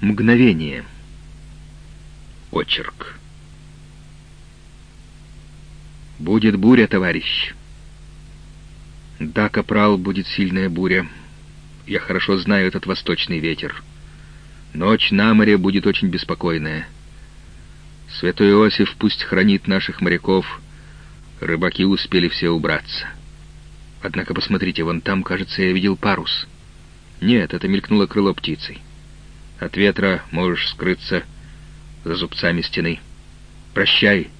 Мгновение. Очерк. Будет буря, товарищ. Да, капрал, будет сильная буря. Я хорошо знаю этот восточный ветер. Ночь на море будет очень беспокойная. Святой Иосиф пусть хранит наших моряков. Рыбаки успели все убраться. Однако посмотрите, вон там, кажется, я видел парус. Нет, это мелькнуло крыло птицей. От ветра можешь скрыться за зубцами стены. Прощай.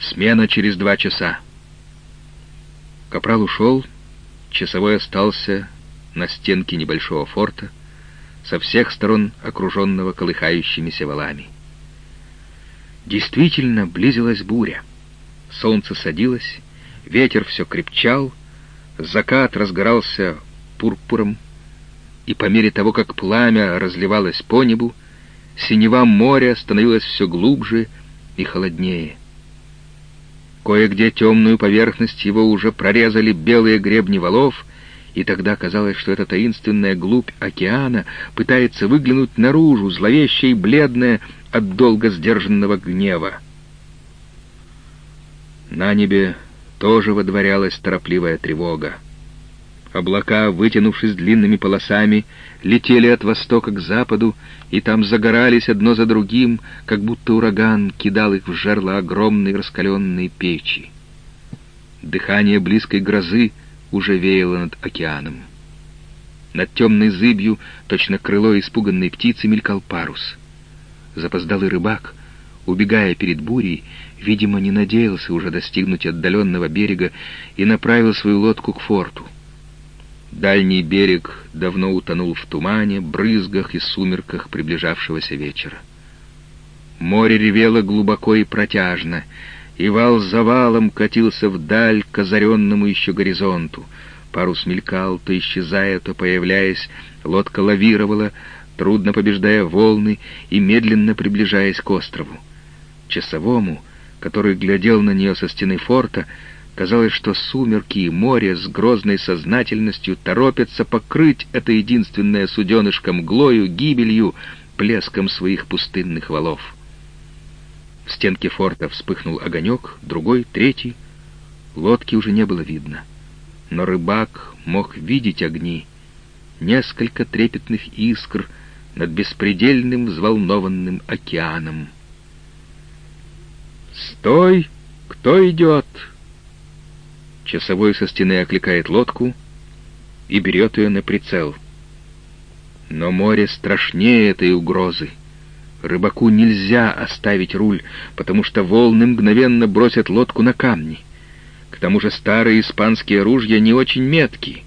Смена через два часа. Капрал ушел, часовой остался на стенке небольшого форта, со всех сторон окруженного колыхающимися валами. Действительно, близилась буря. Солнце садилось, ветер все крепчал, закат разгорался пурпуром, и по мере того, как пламя разливалось по небу, синева моря становилась все глубже и холоднее. Кое-где темную поверхность его уже прорезали белые гребни валов, и тогда казалось, что эта таинственная глубь океана пытается выглянуть наружу, зловещая и бледная от долго сдержанного гнева. На небе тоже водворялась торопливая тревога. Облака, вытянувшись длинными полосами, летели от востока к западу, и там загорались одно за другим, как будто ураган кидал их в жерло огромной раскаленной печи. Дыхание близкой грозы уже веяло над океаном. Над темной зыбью, точно крыло испуганной птицы, мелькал парус. Запоздалый рыбак, убегая перед бурей, видимо, не надеялся уже достигнуть отдаленного берега и направил свою лодку к форту. Дальний берег давно утонул в тумане, брызгах и сумерках приближавшегося вечера. Море ревело глубоко и протяжно, и вал за валом катился вдаль к озаренному еще горизонту. Парус мелькал, то исчезая, то появляясь, лодка лавировала, трудно побеждая волны и медленно приближаясь к острову. Часовому, который глядел на нее со стены форта, Казалось, что сумерки и море с грозной сознательностью торопятся покрыть это единственное суденышко мглою, гибелью, плеском своих пустынных валов. В стенке форта вспыхнул огонек, другой, третий. Лодки уже не было видно. Но рыбак мог видеть огни, несколько трепетных искр над беспредельным взволнованным океаном. «Стой! Кто идет?» Часовой со стены окликает лодку и берет ее на прицел. Но море страшнее этой угрозы. Рыбаку нельзя оставить руль, потому что волны мгновенно бросят лодку на камни. К тому же старые испанские ружья не очень меткие.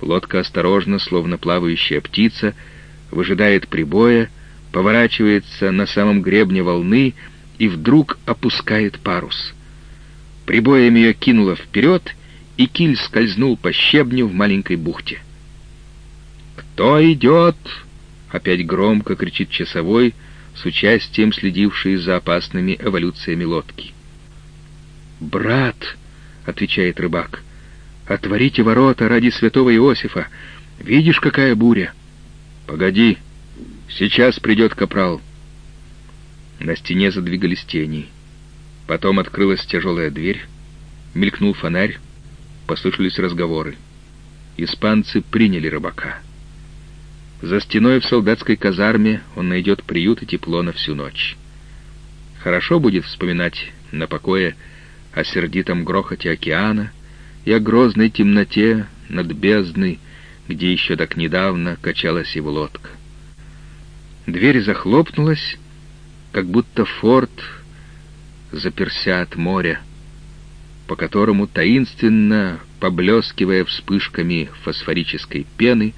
Лодка осторожно, словно плавающая птица, выжидает прибоя, поворачивается на самом гребне волны и вдруг опускает парус — Прибоем ее кинуло вперед, и киль скользнул по щебню в маленькой бухте. «Кто идет?» — опять громко кричит часовой, с участием следивший за опасными эволюциями лодки. «Брат!» — отвечает рыбак. «Отворите ворота ради святого Иосифа! Видишь, какая буря!» «Погоди! Сейчас придет капрал!» На стене задвигались тени. Потом открылась тяжелая дверь, мелькнул фонарь, послышались разговоры. Испанцы приняли рыбака. За стеной в солдатской казарме он найдет приют и тепло на всю ночь. Хорошо будет вспоминать на покое о сердитом грохоте океана и о грозной темноте над бездной, где еще так недавно качалась его лодка. Дверь захлопнулась, как будто форт заперся от моря, по которому, таинственно поблескивая вспышками фосфорической пены,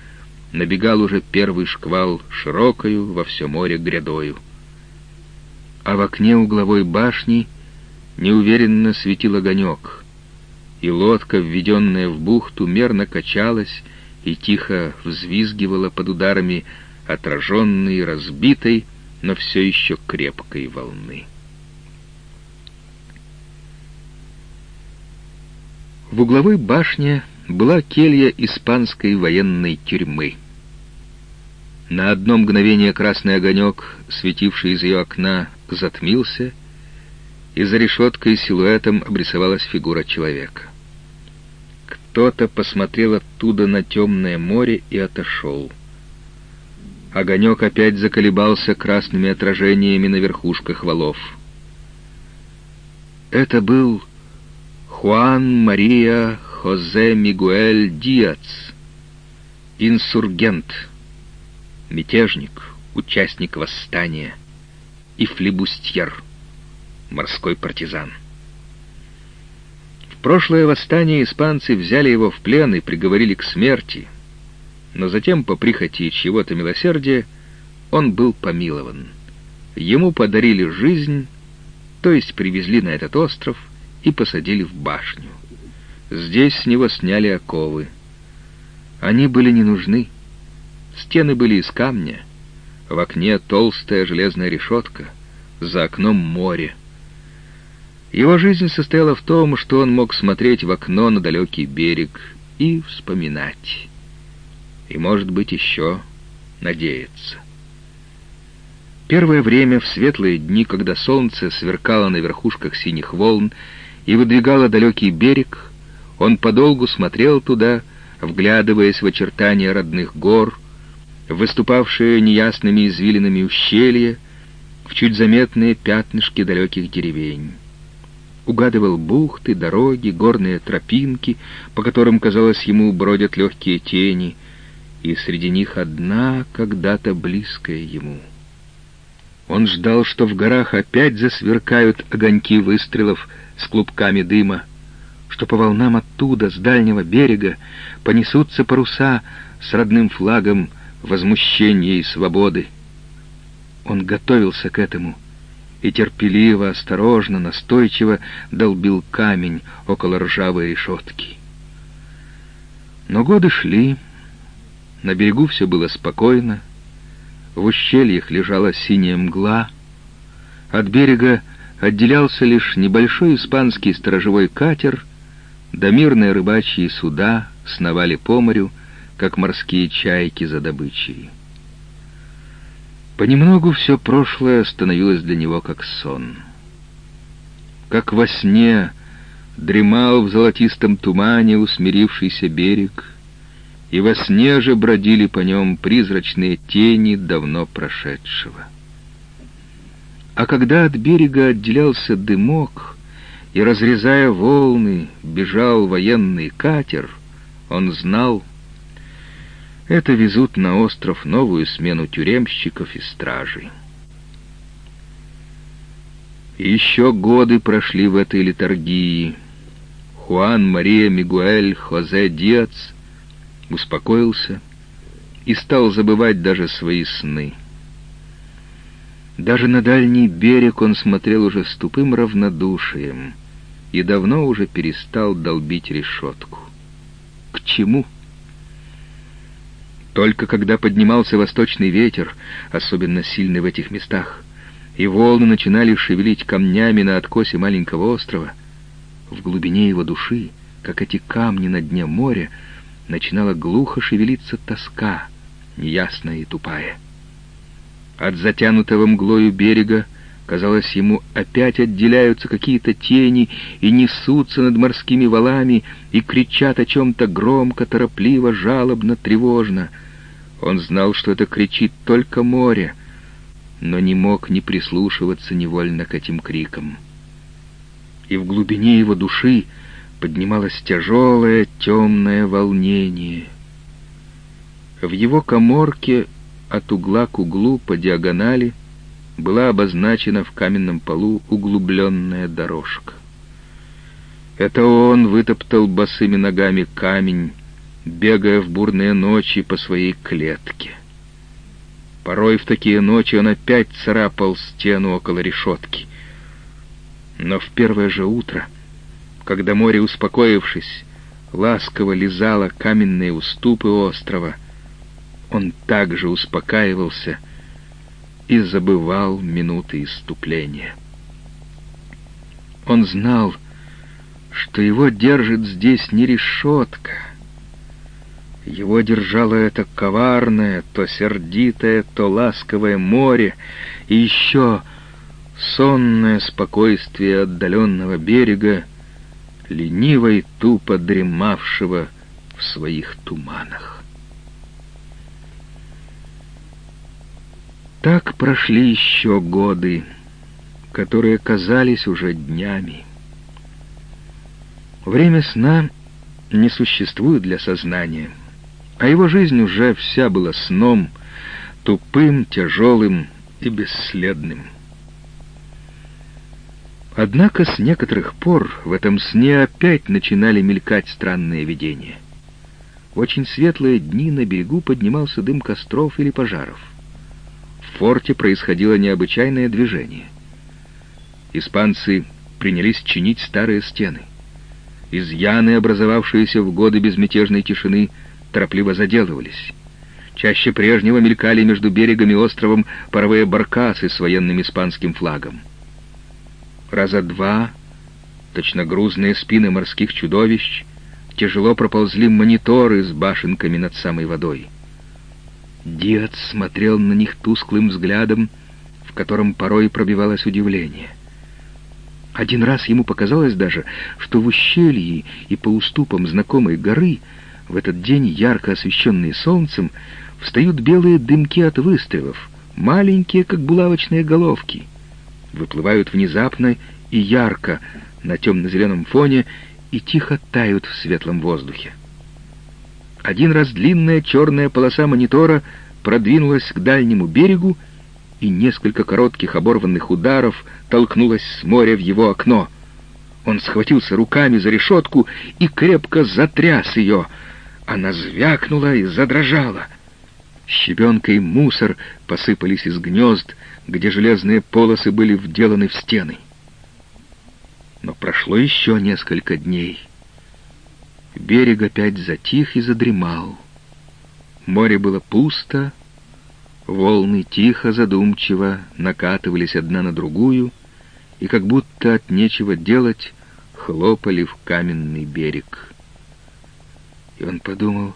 набегал уже первый шквал широкою во все море грядою. А в окне угловой башни неуверенно светил огонек, и лодка, введенная в бухту, мерно качалась и тихо взвизгивала под ударами отраженной, разбитой, но все еще крепкой волны. В угловой башне была келья испанской военной тюрьмы. На одно мгновение красный огонек, светивший из ее окна, затмился, и за решеткой силуэтом обрисовалась фигура человека. Кто-то посмотрел оттуда на темное море и отошел. Огонек опять заколебался красными отражениями на верхушках валов. Это был Хуан Мария Хозе Мигуэль Диац, инсургент, мятежник, участник восстания и флибустьер, морской партизан. В прошлое восстание испанцы взяли его в плен и приговорили к смерти — но затем, по прихоти чего-то милосердия, он был помилован. Ему подарили жизнь, то есть привезли на этот остров и посадили в башню. Здесь с него сняли оковы. Они были не нужны. Стены были из камня. В окне толстая железная решетка. За окном море. Его жизнь состояла в том, что он мог смотреть в окно на далекий берег и вспоминать и, может быть, еще надеяться. Первое время, в светлые дни, когда солнце сверкало на верхушках синих волн и выдвигало далекий берег, он подолгу смотрел туда, вглядываясь в очертания родных гор, выступавшие неясными извилинами ущелья, в чуть заметные пятнышки далеких деревень. Угадывал бухты, дороги, горные тропинки, по которым, казалось ему, бродят легкие тени — и среди них одна когда-то близкая ему. Он ждал, что в горах опять засверкают огоньки выстрелов с клубками дыма, что по волнам оттуда, с дальнего берега, понесутся паруса с родным флагом возмущения и свободы. Он готовился к этому и терпеливо, осторожно, настойчиво долбил камень около ржавой решетки. Но годы шли, на берегу все было спокойно, в ущельях лежала синяя мгла, от берега отделялся лишь небольшой испанский сторожевой катер, да мирные рыбачьи суда сновали по морю, как морские чайки за добычей. Понемногу все прошлое становилось для него как сон. Как во сне дремал в золотистом тумане усмирившийся берег — и во сне же бродили по нем призрачные тени давно прошедшего. А когда от берега отделялся дымок, и, разрезая волны, бежал военный катер, он знал, это везут на остров новую смену тюремщиков и стражей. Еще годы прошли в этой литургии. Хуан Мария Мигуэль Хозе Диац — успокоился и стал забывать даже свои сны. Даже на дальний берег он смотрел уже с тупым равнодушием и давно уже перестал долбить решетку. К чему? Только когда поднимался восточный ветер, особенно сильный в этих местах, и волны начинали шевелить камнями на откосе маленького острова, в глубине его души, как эти камни на дне моря, начинала глухо шевелиться тоска, неясная и тупая. От затянутого мглою берега, казалось ему, опять отделяются какие-то тени и несутся над морскими валами и кричат о чем-то громко, торопливо, жалобно, тревожно. Он знал, что это кричит только море, но не мог не прислушиваться невольно к этим крикам. И в глубине его души поднималось тяжелое темное волнение. В его коморке от угла к углу по диагонали была обозначена в каменном полу углубленная дорожка. Это он вытоптал босыми ногами камень, бегая в бурные ночи по своей клетке. Порой в такие ночи он опять царапал стену около решетки. Но в первое же утро — когда море, успокоившись, ласково лизало каменные уступы острова, он также успокаивался и забывал минуты иступления. Он знал, что его держит здесь не решетка. Его держало это коварное, то сердитое, то ласковое море, и еще сонное спокойствие отдаленного берега, лениво и тупо дремавшего в своих туманах. Так прошли еще годы, которые казались уже днями. Время сна не существует для сознания — а его жизнь уже вся была сном, тупым, тяжелым и бесследным. Однако с некоторых пор в этом сне опять начинали мелькать странные видения. В очень светлые дни на берегу поднимался дым костров или пожаров. Форте происходило необычайное движение. Испанцы принялись чинить старые стены. Изъяны, образовавшиеся в годы безмятежной тишины, торопливо заделывались. Чаще прежнего мелькали между берегом и островом паровые баркасы с военным испанским флагом. Раза два, точно грузные спины морских чудовищ, тяжело проползли мониторы с башенками над самой водой. Диац смотрел на них тусклым взглядом, в котором порой пробивалось удивление. Один раз ему показалось даже, что в ущелье и по уступам знакомой горы — в этот день, ярко освещенные солнцем, встают белые дымки от выстрелов, маленькие, как булавочные головки. Выплывают внезапно и ярко на темно-зеленом фоне и тихо тают в светлом воздухе. Один раз длинная черная полоса монитора продвинулась к дальнему берегу, и несколько коротких оборванных ударов толкнулась с моря в его окно. Он схватился руками за решетку и крепко затряс ее — она звякнула и задрожала. Щебенка и мусор посыпались из гнезд, где железные полосы были вделаны в стены. Но прошло еще несколько дней. Берег опять затих и задремал. Море было пусто, волны тихо, задумчиво накатывались одна на другую и как будто от нечего делать хлопали в каменный берег и он подумал,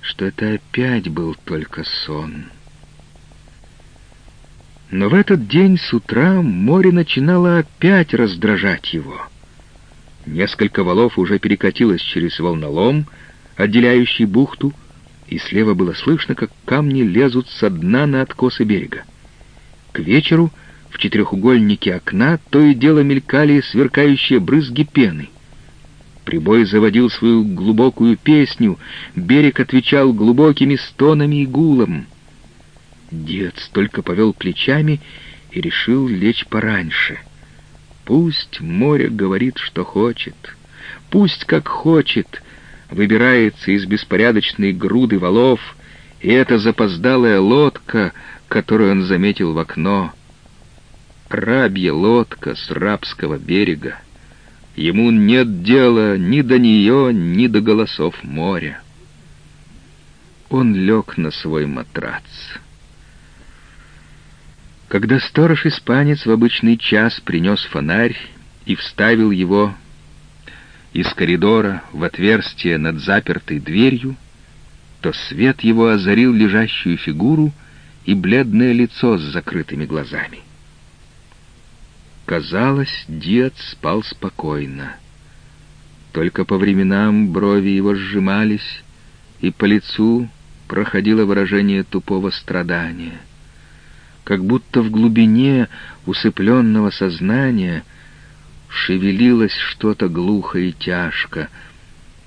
что это опять был только сон. Но в этот день с утра море начинало опять раздражать его. Несколько валов уже перекатилось через волнолом, отделяющий бухту, и слева было слышно, как камни лезут со дна на откосы берега. К вечеру в четырехугольнике окна то и дело мелькали сверкающие брызги пены. Прибой заводил свою глубокую песню, берег отвечал глубокими стонами и гулом. Дед только повел плечами и решил лечь пораньше. Пусть море говорит, что хочет, пусть как хочет, выбирается из беспорядочной груды валов, и эта запоздалая лодка, которую он заметил в окно, рабья лодка с рабского берега. Ему нет дела ни до нее, ни до голосов моря. Он лег на свой матрац. Когда сторож-испанец в обычный час принес фонарь и вставил его из коридора в отверстие над запертой дверью, то свет его озарил лежащую фигуру и бледное лицо с закрытыми глазами. Казалось, дед спал спокойно. Только по временам брови его сжимались, и по лицу проходило выражение тупого страдания. Как будто в глубине усыпленного сознания шевелилось что-то глухо и тяжко,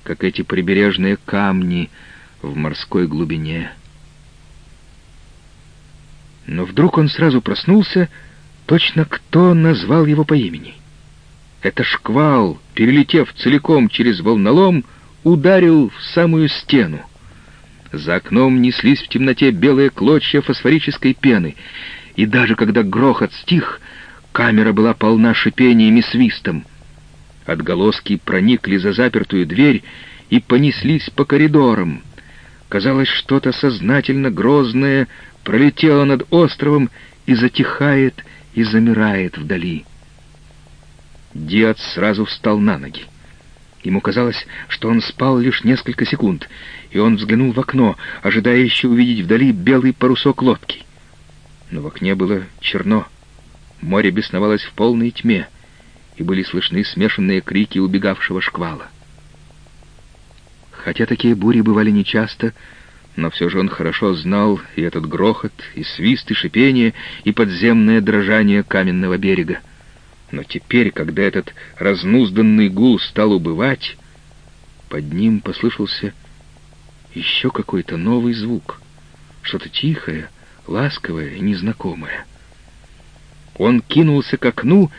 как эти прибережные камни в морской глубине. Но вдруг он сразу проснулся Точно кто назвал его по имени? Это шквал, перелетев целиком через волнолом, ударил в самую стену. За окном неслись в темноте белые клочья фосфорической пены, и даже когда грохот стих, камера была полна шипением и свистом. Отголоски проникли за запертую дверь и понеслись по коридорам. Казалось, что-то сознательно грозное пролетело над островом и затихает, и замирает вдали. Диац сразу встал на ноги. Ему казалось, что он спал лишь несколько секунд, и он взглянул в окно, ожидая еще увидеть вдали белый парусок лодки. Но в окне было черно. Море бесновалось в полной тьме, и были слышны смешанные крики убегавшего шквала. Хотя такие бури бывали нечасто, но все же он хорошо знал и этот грохот, и свист, и шипение, и подземное дрожание каменного берега. Но теперь, когда этот разнузданный гул стал убывать, под ним послышался еще какой-то новый звук, что-то тихое, ласковое, незнакомое. Он кинулся к окну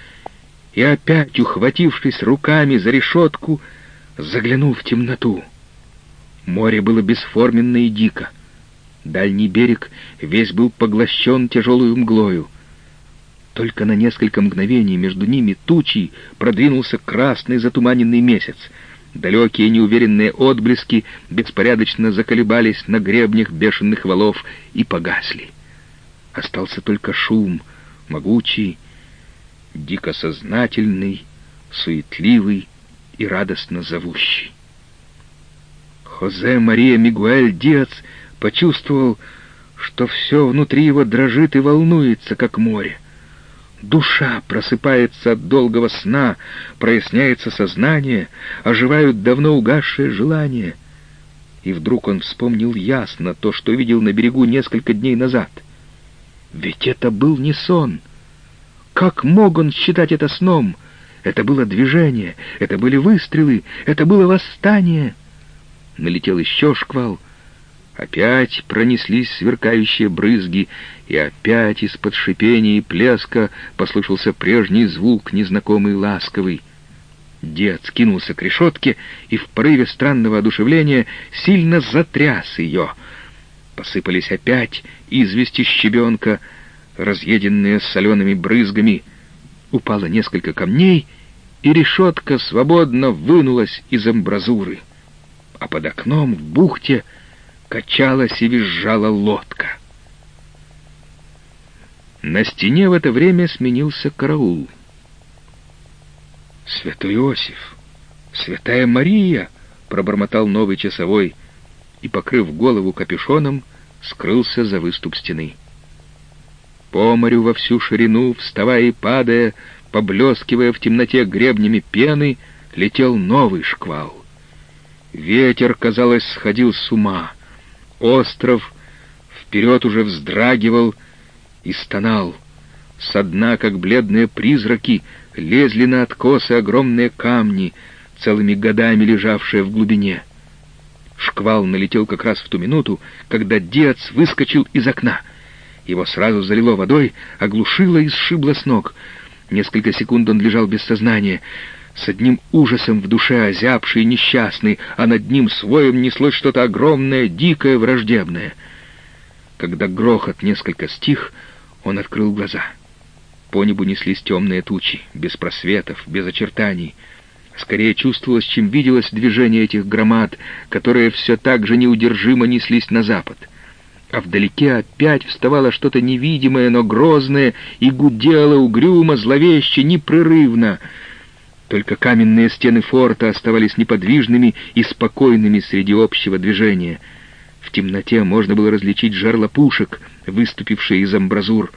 и опять, ухватившись руками за решетку, заглянул в темноту. Море было бесформенно и дико. Дальний берег весь был поглощен тяжелую мглою. Только на несколько мгновений между ними тучей продвинулся красный затуманенный месяц. Далекие неуверенные отблески беспорядочно заколебались на гребнях бешеных валов и погасли. Остался только шум, могучий, дико сознательный, суетливый и радостно зовущий. Хозе Мария Мигуэль Диац почувствовал, что все внутри его дрожит и волнуется, как море. Душа просыпается от долгого сна, проясняется сознание, оживают давно угасшие желания. И вдруг он вспомнил ясно то, что видел на берегу несколько дней назад. Ведь это был не сон. Как мог он считать это сном? Это было движение, это были выстрелы, это было восстание — налетел еще шквал. Опять пронеслись сверкающие брызги, и опять из-под шипения и плеска послышался прежний звук, незнакомый ласковый. Дед скинулся к решетке и в порыве странного одушевления сильно затряс ее. Посыпались опять извести щебенка, разъеденные солеными брызгами. Упало несколько камней, и решетка свободно вынулась из амбразуры а под окном в бухте качалась и визжала лодка. На стене в это время сменился караул. «Святой Иосиф! Святая Мария!» — пробормотал новый часовой и, покрыв голову капюшоном, скрылся за выступ стены. По морю во всю ширину, вставая и падая, поблескивая в темноте гребнями пены, летел новый шквал. Ветер, казалось, сходил с ума. Остров вперед уже вздрагивал и стонал. Со дна, как бледные призраки, лезли на откосы огромные камни, целыми годами лежавшие в глубине. Шквал налетел как раз в ту минуту, когда Диац выскочил из окна. Его сразу залило водой, оглушило и сшибло с ног. Несколько секунд он лежал без сознания — с одним ужасом в душе озябший и несчастный, а над ним своим неслось что-то огромное, дикое, враждебное. Когда грохот несколько стих, он открыл глаза. По небу неслись темные тучи, без просветов, без очертаний. Скорее чувствовалось, чем виделось движение этих громад, которые все так же неудержимо неслись на запад. А вдалеке опять вставало что-то невидимое, но грозное, и гудело угрюмо, зловеще, непрерывно — только каменные стены форта оставались неподвижными и спокойными среди общего движения. В темноте можно было различить жерла пушек, выступившие из амбразур.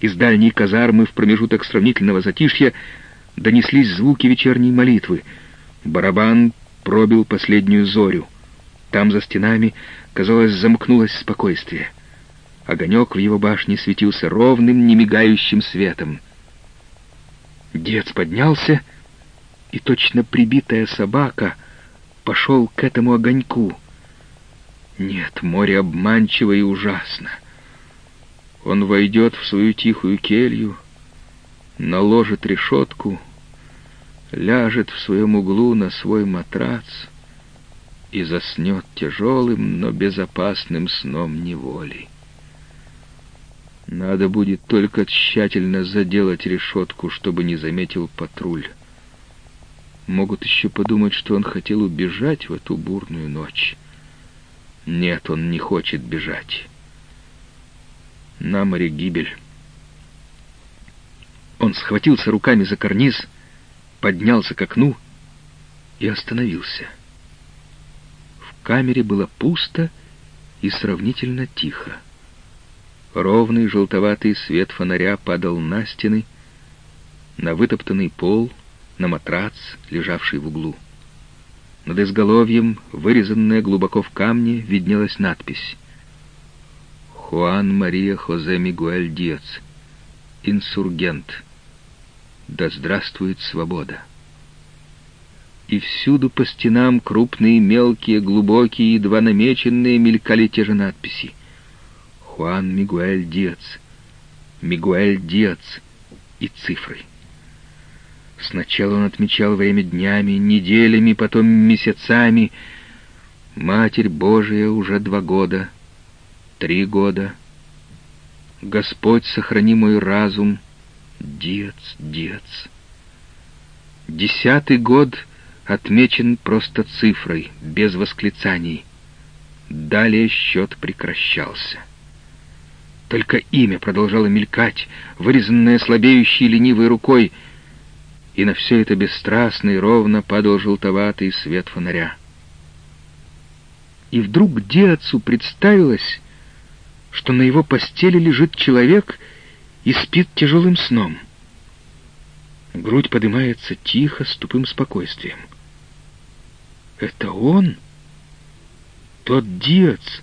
Из дальней казармы в промежуток сравнительного затишья донеслись звуки вечерней молитвы. Барабан пробил последнюю зорю. Там за стенами, казалось, замкнулось спокойствие. Огонек в его башне светился ровным, немигающим светом. Дед поднялся и точно прибитая собака пошел к этому огоньку. Нет, море обманчиво и ужасно. Он войдет в свою тихую келью, наложит решетку, ляжет в своем углу на свой матрац и заснет тяжелым, но безопасным сном неволи. Надо будет только тщательно заделать решетку, чтобы не заметил патруль. Могут еще подумать, что он хотел убежать в эту бурную ночь. Нет, он не хочет бежать. На море гибель. Он схватился руками за карниз, поднялся к окну и остановился. В камере было пусто и сравнительно тихо. Ровный желтоватый свет фонаря падал на стены, на вытоптанный пол, на матрац, лежавший в углу. Над изголовьем, вырезанная глубоко в камне, виднелась надпись «Хуан Мария Хозе Мигуэль Диец, инсургент. Да здравствует свобода!» И всюду по стенам крупные, мелкие, глубокие, едва намеченные мелькали те же надписи. «Хуан Мигуэль Диец», «Мигуэль Диец» и цифры. Сначала он отмечал время днями, неделями, потом месяцами. Матерь Божия уже два года, три года. Господь, сохрани мой разум. Дец, дец. Десятый год отмечен просто цифрой, без восклицаний. Далее счет прекращался. Только имя продолжало мелькать, вырезанное слабеющей ленивой рукой — и на все это бесстрастно и ровно падал желтоватый свет фонаря. И вдруг Диацу представилось, что на его постели лежит человек и спит тяжелым сном. Грудь поднимается тихо, с тупым спокойствием. Это он? Тот Диац,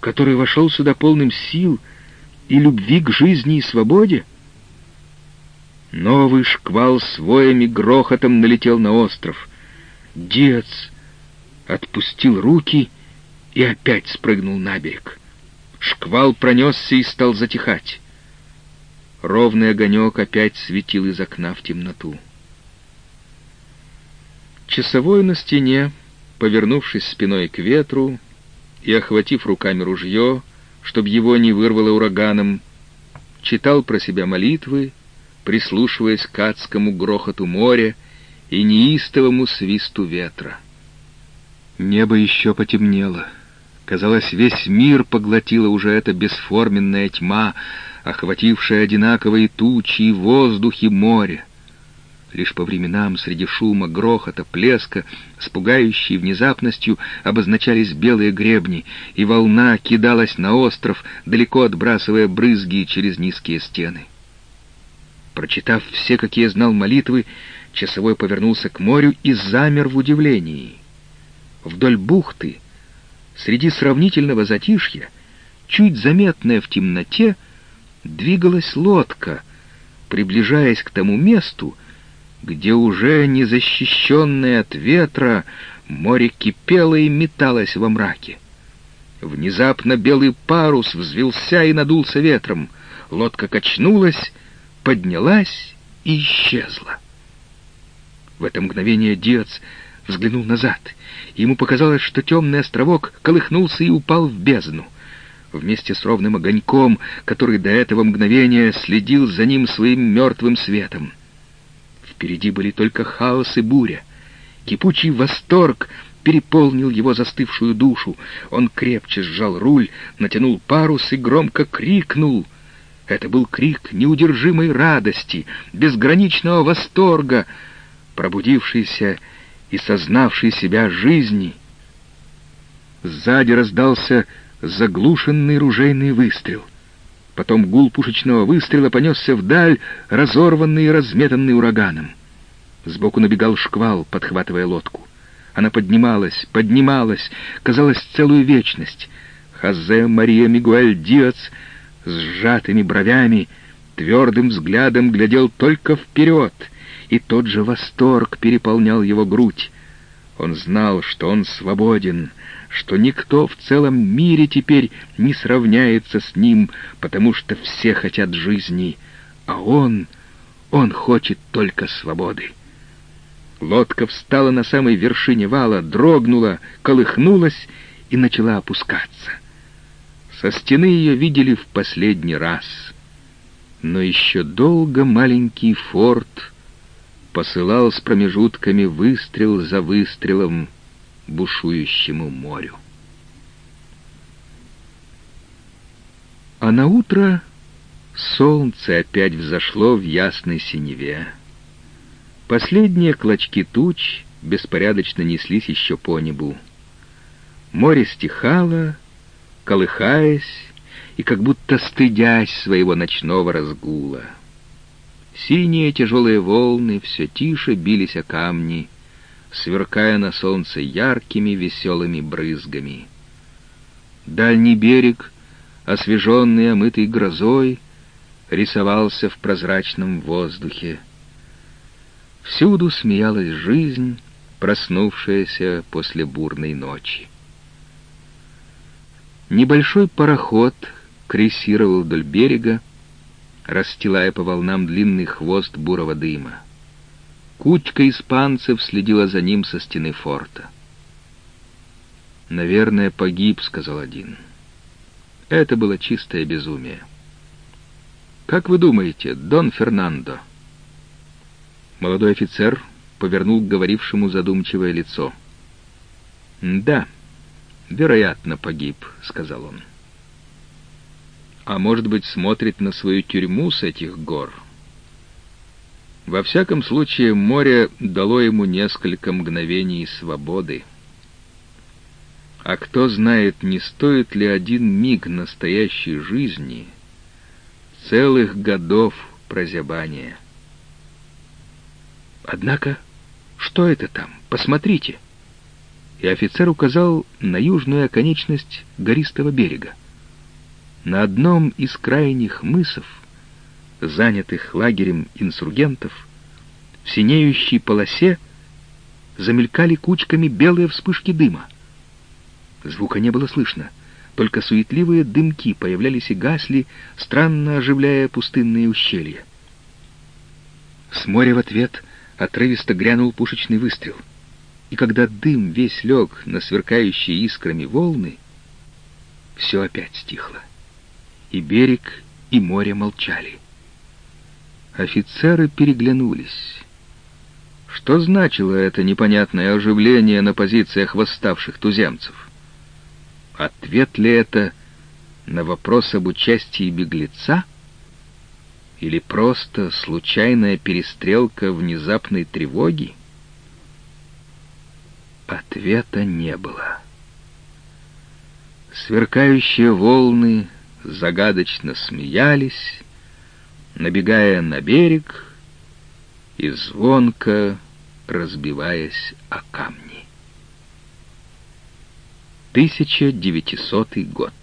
который вошел сюда полным сил и любви к жизни и свободе? Новый шквал с воями грохотом налетел на остров. Дец отпустил руки и опять спрыгнул на берег. Шквал пронесся и стал затихать. Ровный огонек опять светил из окна в темноту. Часовой на стене, повернувшись спиной к ветру и охватив руками ружье, чтобы его не вырвало ураганом, читал про себя молитвы прислушиваясь к адскому грохоту моря и неистовому свисту ветра. Небо еще потемнело. Казалось, весь мир поглотила уже эта бесформенная тьма, охватившая одинаковые тучи и воздух и море. Лишь по временам среди шума, грохота, плеска, с пугающей внезапностью обозначались белые гребни, и волна кидалась на остров, далеко отбрасывая брызги через низкие стены. Прочитав все, какие знал молитвы, часовой повернулся к морю и замер в удивлении. Вдоль бухты, среди сравнительного затишья, чуть заметная в темноте, двигалась лодка, приближаясь к тому месту, где уже незащищенное от ветра море кипело и металось во мраке. Внезапно белый парус взвелся и надулся ветром. Лодка качнулась, поднялась и исчезла. В это мгновение Диац взглянул назад. Ему показалось, что темный островок колыхнулся и упал в бездну. Вместе с ровным огоньком, который до этого мгновения следил за ним своим мертвым светом. Впереди были только хаос и буря. Кипучий восторг переполнил его застывшую душу. Он крепче сжал руль, натянул парус и громко крикнул — это был крик неудержимой радости, безграничного восторга, пробудившийся и сознавший себя жизни. Сзади раздался заглушенный ружейный выстрел. Потом гул пушечного выстрела понесся вдаль, разорванный и разметанный ураганом. Сбоку набегал шквал, подхватывая лодку. Она поднималась, поднималась, казалось, целую вечность. Хазе Мария Мигуэль Диац — сжатыми бровями, твердым взглядом глядел только вперед, и тот же восторг переполнял его грудь. Он знал, что он свободен, что никто в целом мире теперь не сравняется с ним, потому что все хотят жизни, а он, он хочет только свободы. Лодка встала на самой вершине вала, дрогнула, колыхнулась и начала опускаться. Со стены ее видели в последний раз. Но еще долго маленький форт посылал с промежутками выстрел за выстрелом бушующему морю. А на утро солнце опять взошло в ясной синеве. Последние клочки туч беспорядочно неслись еще по небу. Море стихало, колыхаясь и как будто стыдясь своего ночного разгула. Синие тяжелые волны все тише бились о камни, сверкая на солнце яркими веселыми брызгами. Дальний берег, освеженный, омытый грозой, рисовался в прозрачном воздухе. Всюду смеялась жизнь, проснувшаяся после бурной ночи. Небольшой пароход крейсировал вдоль берега, расстилая по волнам длинный хвост бурого дыма. Кучка испанцев следила за ним со стены форта. «Наверное, погиб», — сказал один. Это было чистое безумие. «Как вы думаете, Дон Фернандо?» Молодой офицер повернул к говорившему задумчивое лицо. «Да, вероятно, погиб», — сказал он а может быть, смотрит на свою тюрьму с этих гор. Во всяком случае, море дало ему несколько мгновений свободы. А кто знает, не стоит ли один миг настоящей жизни целых годов прозябания. Однако, что это там? Посмотрите. И офицер указал на южную оконечность гористого берега. На одном из крайних мысов, занятых лагерем инсургентов, в синеющей полосе замелькали кучками белые вспышки дыма. Звука не было слышно, только суетливые дымки появлялись и гасли, странно оживляя пустынные ущелья. С моря в ответ отрывисто грянул пушечный выстрел, и когда дым весь лег на сверкающие искрами волны, все опять стихло и берег, и море молчали. Офицеры переглянулись. Что значило это непонятное оживление на позициях восставших туземцев? Ответ ли это на вопрос об участии беглеца? Или просто случайная перестрелка внезапной тревоги? Ответа не было. Сверкающие волны загадочно смеялись, набегая на берег и звонко разбиваясь о камни. 1900 год.